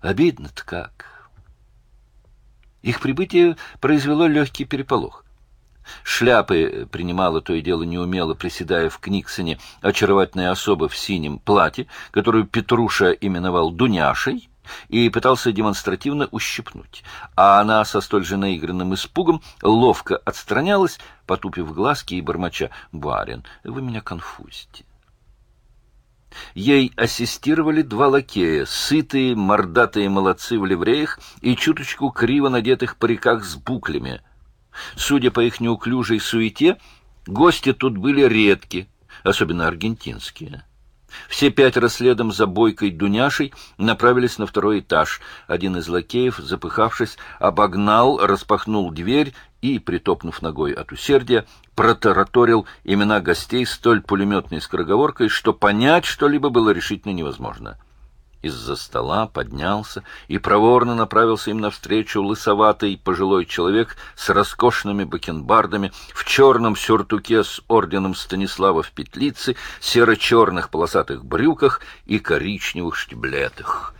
Обидно-то как. Их прибытие произвело легкий переполох. Шляпы принимала то и дело неумело, приседая в Книксоне, очаровательная особа в синем платье, которую Петруша именовал Дуняшей, и пытался демонстративно ущипнуть. А она со столь же наигранным испугом ловко отстранялась, потупив глазки и бормоча. «Барин, вы меня конфузите». Ей ассистировали два лакея, сытые, мордатые молодцы в ливреях и чуточку криво надетых париках с буклями. Судя по их неуклюжей суете, гости тут были редки, особенно аргентинские. Все пятеро следом за бойкой Дуняшей направились на второй этаж. Один из лакеев, запыхавшись, обогнал, распахнул дверь и, притопнув ногой от усердия, протараторил имена гостей столь пулеметной скороговоркой, что понять что-либо было решительно невозможно. Из-за стола поднялся и проворно направился им навстречу лысоватый пожилой человек с роскошными бакенбардами, в черном сюртуке с орденом Станислава в петлице, серо-черных полосатых брюках и коричневых штиблетах.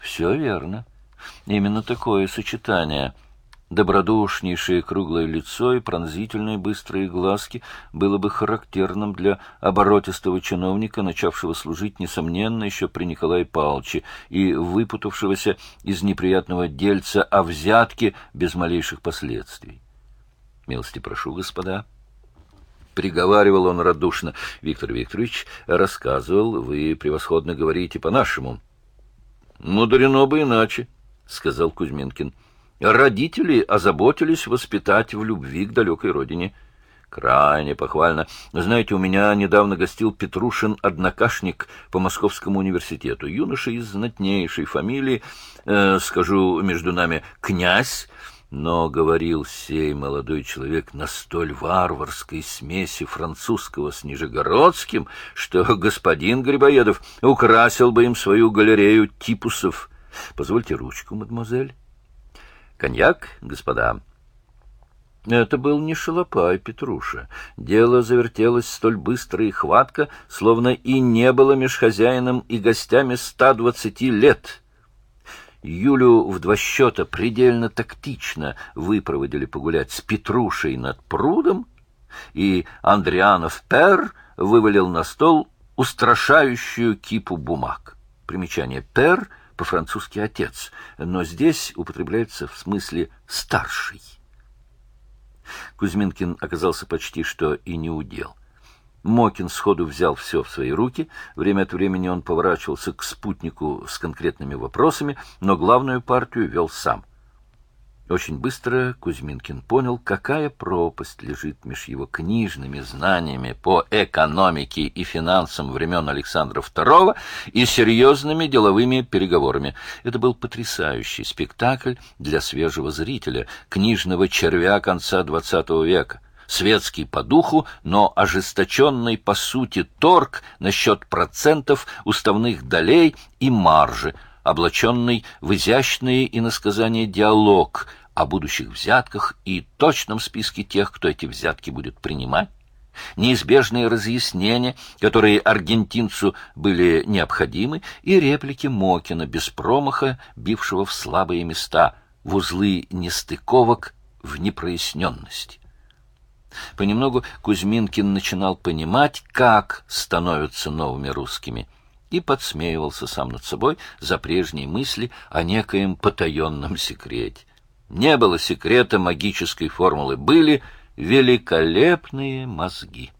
Все верно. Именно такое сочетание — Добродушнейшее круглое лицо и пронзительные быстрые глазки было бы характерным для оборотистого чиновника, начавшего служить, несомненно, еще при Николае Павловиче и выпутавшегося из неприятного дельца о взятке без малейших последствий. «Милости прошу, господа». Приговаривал он радушно. Виктор Викторович рассказывал, вы превосходно говорите по-нашему. — Мудрено бы иначе, — сказал Кузьминкин. — Родители озаботились воспитать в любви к далекой родине. Крайне похвально. Знаете, у меня недавно гостил Петрушин однокашник по Московскому университету. Юноша из знатнейшей фамилии, э, скажу между нами, князь, но говорил сей молодой человек на столь варварской смеси французского с нижегородским, что господин Грибоедов украсил бы им свою галерею типусов. Позвольте ручку, мадемуазель. Коньяк, господа. Это был не шалопай Петруша. Дело завертелось столь быстро и хватко, словно и не было меж хозяином и гостями ста двадцати лет. Юлю в два счета предельно тактично выпроводили погулять с Петрушей над прудом, и Андрианов Пер вывалил на стол устрашающую кипу бумаг. Примечание «Пер» — по-французски «отец», но здесь употребляется в смысле «старший». Кузьминкин оказался почти что и не удел. Мокин сходу взял все в свои руки. Время от времени он поворачивался к спутнику с конкретными вопросами, но главную партию вел сам — очень быстро Кузьминкин понял, какая пропасть лежит меж его книжными знаниями по экономике и финансам времен Александра II и серьезными деловыми переговорами. Это был потрясающий спектакль для свежего зрителя, книжного червя конца XX века. Светский по духу, но ожесточенный по сути торг насчет процентов, уставных долей и маржи — облаченный в изящные иносказания диалог о будущих взятках и точном списке тех, кто эти взятки будет принимать, неизбежные разъяснения, которые аргентинцу были необходимы, и реплики Мокина без промаха, бившего в слабые места, в узлы нестыковок, в непроясненности. Понемногу Кузьминкин начинал понимать, как становятся новыми русскими – и подсмеивался сам над собой за прежние мысли о некоем потаенном секрете. Не было секрета магической формулы, были великолепные мозги.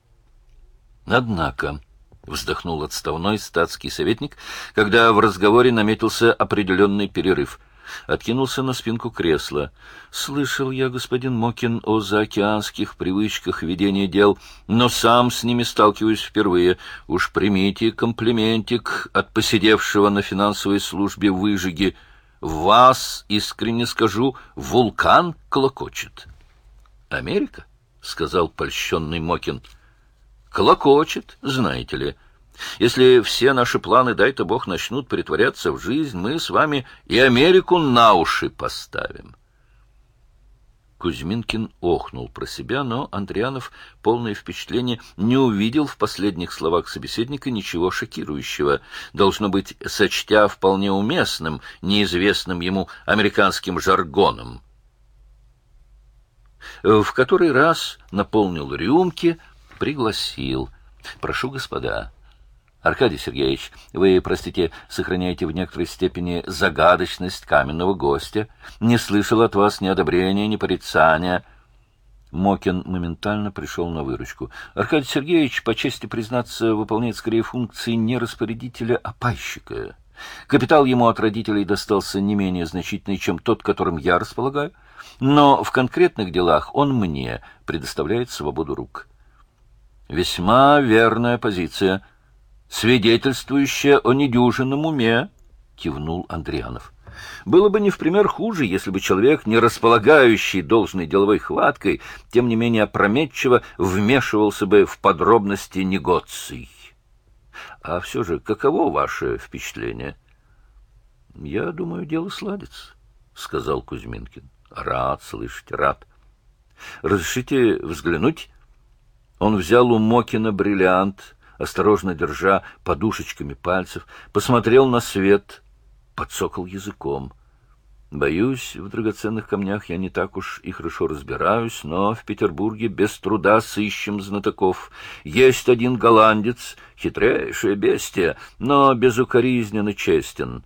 Однако, вздохнул отставной статский советник, когда в разговоре наметился определенный перерыв — откинулся на спинку кресла. «Слышал я, господин Мокин, о заокеанских привычках ведения дел, но сам с ними сталкиваюсь впервые. Уж примите комплиментик от посидевшего на финансовой службе выжиги. Вас, искренне скажу, вулкан клокочет». «Америка?» — сказал польщенный Мокин. «Клокочет, знаете ли». Если все наши планы, дай-то Бог, начнут притворяться в жизнь, мы с вами и Америку на уши поставим. Кузьминкин охнул про себя, но Андрианов, полное впечатление, не увидел в последних словах собеседника ничего шокирующего, должно быть, сочтя вполне уместным, неизвестным ему американским жаргоном. В который раз наполнил рюмки, пригласил. «Прошу, господа». Аркадий Сергеевич, вы, простите, сохраняете в некоторой степени загадочность каменного гостя. Не слышал от вас ни одобрения, ни порицания. Мокин моментально пришел на выручку. Аркадий Сергеевич, по чести признаться, выполняет скорее функции не распорядителя, а пайщика. Капитал ему от родителей достался не менее значительный, чем тот, которым я располагаю, но в конкретных делах он мне предоставляет свободу рук. Весьма верная позиция — свидетельствующее о недюжинном уме, — кивнул Андрианов. Было бы не в пример хуже, если бы человек, не располагающий должной деловой хваткой, тем не менее опрометчиво вмешивался бы в подробности негоций. А все же, каково ваше впечатление? — Я думаю, дело сладится, — сказал Кузьминкин. — Рад слышать, рад. — Разрешите взглянуть? Он взял у Мокина бриллиант, осторожно держа подушечками пальцев, посмотрел на свет, подсокал языком. Боюсь, в драгоценных камнях я не так уж и хорошо разбираюсь, но в Петербурге без труда сыщем знатоков. Есть один голландец, хитрейшее бестия, но безукоризненно честен.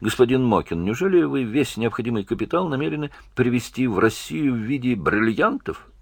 Господин Мокин, неужели вы весь необходимый капитал намерены привести в Россию в виде бриллиантов? —